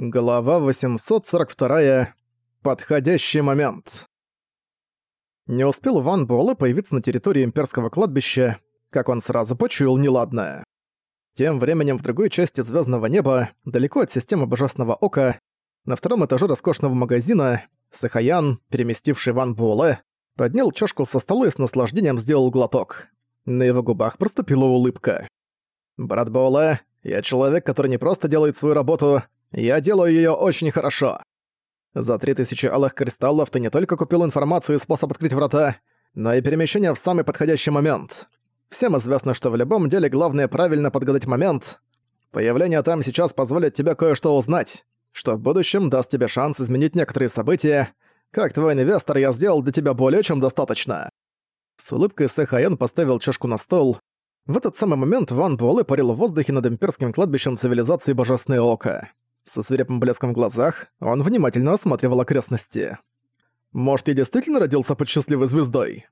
Глава 842. Подходящий момент. Не успел Ван Буэлэ появиться на территории имперского кладбища, как он сразу почуял неладное. Тем временем в другой части звездного неба, далеко от системы Божественного Ока, на втором этаже роскошного магазина, Сахаян, переместивший Ван Буэлэ, поднял чашку со стола и с наслаждением сделал глоток. На его губах проступила улыбка. «Брат Буэлэ, я человек, который не просто делает свою работу, я делаю её очень хорошо. За три тысячи алых кристаллов ты не только купил информацию и способ открыть врата, но и перемещение в самый подходящий момент. Всем известно, что в любом деле главное правильно подгадать момент. Появление там сейчас позволит тебе кое-что узнать, что в будущем даст тебе шанс изменить некоторые события. Как твой инвестор, я сделал для тебя более чем достаточно». С улыбкой Сэхайон поставил чашку на стол. В этот самый момент Ван Буэлэ парил в воздухе над имперским кладбищем цивилизации Божественное Око. Со свирепым блеском в глазах он внимательно осматривал окрестности. «Может, я действительно родился под счастливой звездой?»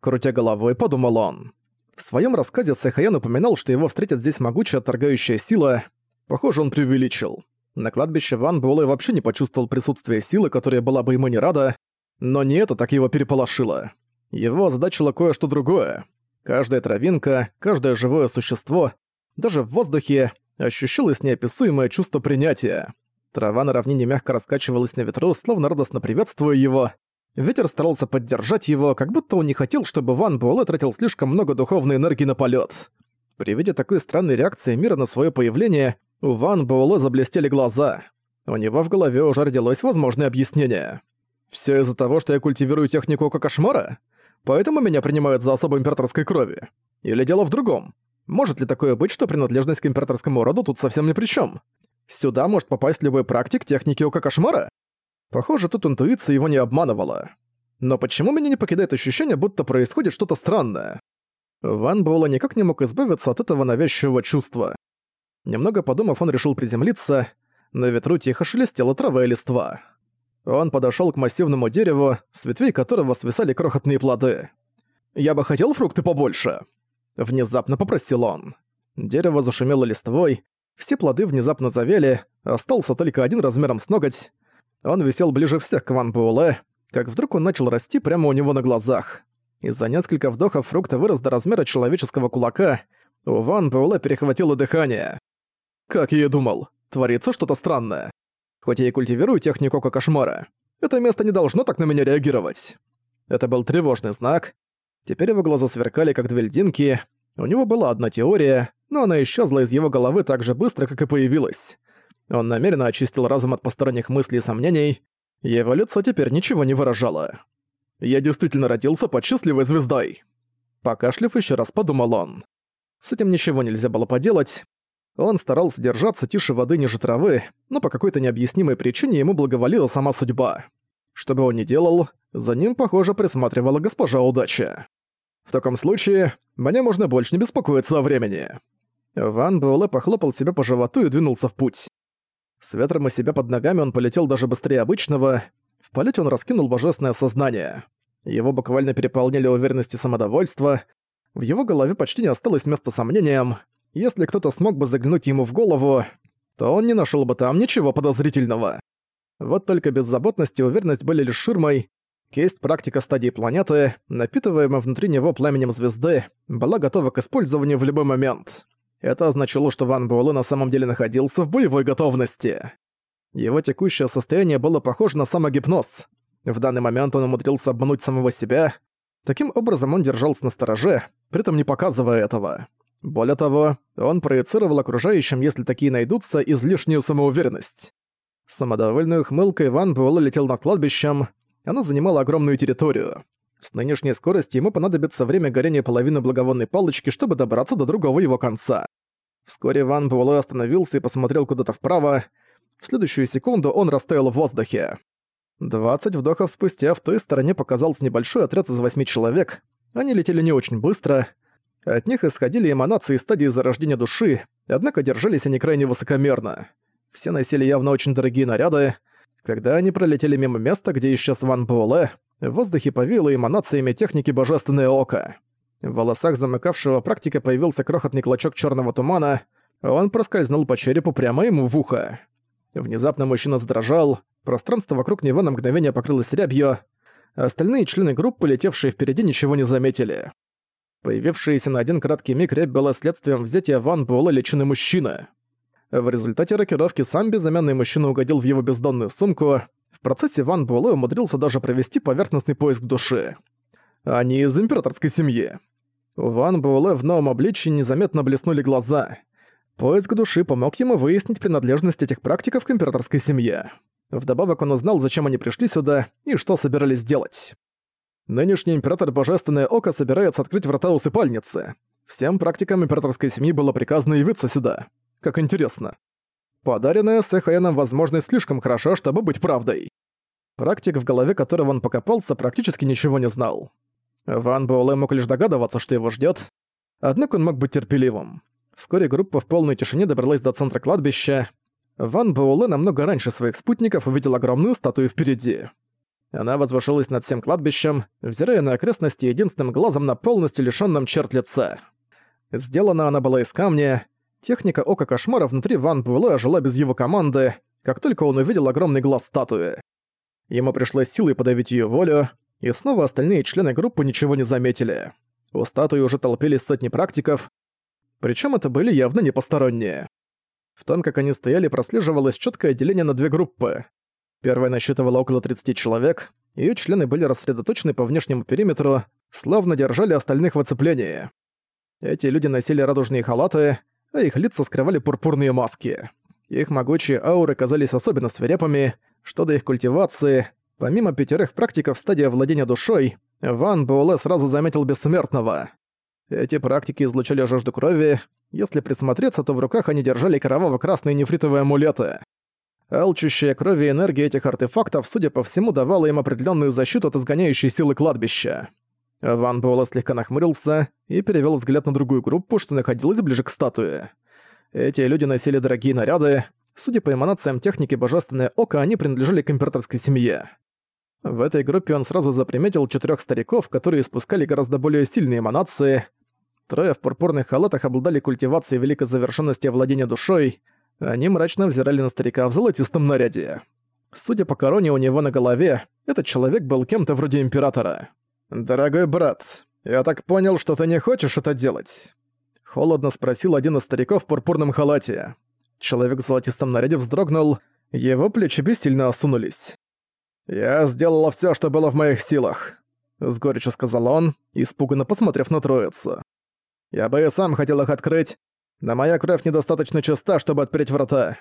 Крутя головой, подумал он. В своем рассказе Сэхаян упоминал, что его встретит здесь могучая торгающая сила. Похоже, он преувеличил. На кладбище Ван Буэлэ вообще не почувствовал присутствия силы, которая была бы ему не рада, но не это так его переполошило. Его озадачило кое-что другое. Каждая травинка, каждое живое существо, даже в воздухе ощущалось неописуемое чувство принятия. Трава на равнине мягко раскачивалась на ветру, словно радостно приветствуя его. Ветер старался поддержать его, как будто он не хотел, чтобы Ван Буэлэ тратил слишком много духовной энергии на полет. При виде такой странной реакции мира на свое появление, у Ван Буэлэ заблестели глаза. У него в голове уже родилось возможное объяснение. Все из-за того, что я культивирую технику Ока Кошмара? Поэтому меня принимают за особо императорской крови? Или дело в другом? Может ли такое быть, что принадлежность к императорскому роду тут совсем ни при чем? Сюда может попасть любой практик техники Ока Кошмара? Похоже, тут интуиция его не обманывала. Но почему меня не покидает ощущение, будто происходит что-то странное? Ван Буэлла никак не мог избавиться от этого навязчивого чувства. Немного подумав, он решил приземлиться. На ветру тихо шелестела трава и листва. Он подошёл к массивному дереву, с ветвей которого свисали крохотные плоды. «Я бы хотел фрукты побольше», Внезапно попросил он. Дерево зашумело листвой, все плоды внезапно завели, остался только один размером с ноготь. Он висел ближе всех к Ван Буэлэ, как вдруг он начал расти прямо у него на глазах. Из-за нескольких вдохов фрукта вырос до размера человеческого кулака. У Ван Буэлэ перехватило дыхание. Как я и думал, творится что-то странное. Хоть я и культивирую технику кошмара, это место не должно так на меня реагировать. Это был тревожный знак, Теперь его глаза сверкали, как две льдинки. У него была одна теория, но она исчезла из его головы так же быстро, как и появилась. Он намеренно очистил разум от посторонних мыслей и сомнений. Его лицо теперь ничего не выражало. «Я действительно родился под счастливой звездой!» Покашлив еще раз подумал он. С этим ничего нельзя было поделать. Он старался держаться тише воды ниже травы, но по какой-то необъяснимой причине ему благоволила сама судьба. Что бы он ни делал, за ним, похоже, присматривала госпожа Удача. В таком случае, мне можно больше не беспокоиться о времени. Ван Буэлэ похлопал себя по животу и двинулся в путь. С ветром и себя под ногами он полетел даже быстрее обычного. В полете он раскинул божественное сознание. Его буквально переполняли уверенность и самодовольство. В его голове почти не осталось места сомнениям. Если кто-то смог бы заглянуть ему в голову, то он не нашел бы там ничего подозрительного. Вот только беззаботность и уверенность были лишь ширмой, Кисть практика стадии планеты, напитываемая внутри него пламенем звезды, была готова к использованию в любой момент. Это означало, что Ван Буэлэ на самом деле находился в боевой готовности. Его текущее состояние было похоже на самогипноз. В данный момент он умудрился обмануть самого себя. Таким образом он держался на стороже, при этом не показывая этого. Более того, он проецировал окружающим, если такие найдутся, излишнюю самоуверенность. Самодовольной ухмылкой Ван Буэлэ летел над кладбищем, оно занимало огромную территорию. С нынешней скоростью ему понадобится время горения половины благовонной палочки, чтобы добраться до другого его конца. Вскоре Ван Буэлэ остановился и посмотрел куда-то вправо. В следующую секунду он растаял в воздухе. 20 вдохов спустя в той стороне показался небольшой отряд из восьми человек. Они летели не очень быстро. От них исходили эманации стадии зарождения души, однако держались они крайне высокомерно. Все носили явно очень дорогие наряды, когда они пролетели мимо места, где исчез Ван Буэлэ, в воздухе повеяло эманациями техники Божественное Око. В волосах замыкавшего практика появился крохотный клочок черного тумана, он проскользнул по черепу прямо ему в ухо. Внезапно мужчина задрожал, пространство вокруг него на мгновение покрылось рябью, остальные члены группы, летевшие впереди, ничего не заметили. Появившаяся на один краткий миг рябь была следствием взятия Ван Буэлла личины мужчины. В результате рокировки сам безымянный мужчина угодил в его бездонную сумку. В процессе Ван Буэлэ умудрился даже провести поверхностный поиск души. Они из императорской семьи. Ван Буэлэ в новом обличии незаметно блеснули глаза. Поиск души помог ему выяснить принадлежность этих практиков к императорской семье. Вдобавок он узнал, зачем они пришли сюда и что собирались делать. Нынешний император Божественное Око собирается открыть врата усыпальницы. Всем практикам императорской семьи было приказано явиться сюда. Как интересно. Подаренная Сэхаэном возможность слишком хороша, чтобы быть правдой. Практик, в голове которого он покопался, практически ничего не знал. Ван Буэлэ мог лишь догадываться, что его ждет. Однако он мог быть терпеливым. Вскоре группа в полной тишине добралась до центра кладбища. Ван Буэлэ намного раньше своих спутников увидел огромную статую впереди. Она возвышалась над всем кладбищем, взирая на окрестности единственным глазом на полностью лишённом черт лица. Сделана она была из камня, Техника Ока Кошмара внутри Ван Буэлэ жила без его команды, как только он увидел огромный глаз статуи. Ему пришлось силой подавить ее волю, и снова остальные члены группы ничего не заметили. У статуи уже толпились сотни практиков, причем это были явно не посторонние. В том, как они стояли, прослеживалось четкое деление на две группы. Первая насчитывала около 30 человек, ее члены были рассредоточены по внешнему периметру, словно держали остальных в оцеплении. Эти люди носили радужные халаты, а их лица скрывали пурпурные маски. Их могучие ауры казались особенно свирепыми, что до их культивации, помимо пятерых практиков в стадии владения душой, Ван Буэлэ сразу заметил бессмертного. Эти практики излучали жажду крови, если присмотреться, то в руках они держали кроваво-красные нефритовые амулеты. Алчущая крови и энергия этих артефактов, судя по всему, давала им определенную защиту от изгоняющей силы кладбища. Ван Буэлла слегка нахмурился и перевел взгляд на другую группу, что находилась ближе к статуе. Эти люди носили дорогие наряды. Судя по эманациям техники Божественное Око, они принадлежали к императорской семье. В этой группе он сразу заприметил четырех стариков, которые испускали гораздо более сильные эманации. Трое в пурпурных халатах обладали культивацией великой завершенности владения душой. Они мрачно взирали на старика в золотистом наряде. Судя по короне у него на голове, этот человек был кем-то вроде императора. «Дорогой брат, я так понял, что ты не хочешь это делать?» Холодно спросил один из стариков в пурпурном халате. Человек в золотистом наряде вздрогнул, его плечи бессильно осунулись. «Я сделала всё, что было в моих силах», — с горечью сказал он, испуганно посмотрев на троицу. «Я бы и сам хотел их открыть, но моя кровь недостаточно чиста, чтобы отпереть врата.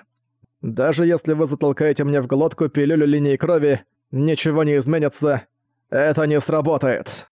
Даже если вы затолкаете мне в глотку пилюлю линии крови, ничего не изменится, это не сработает.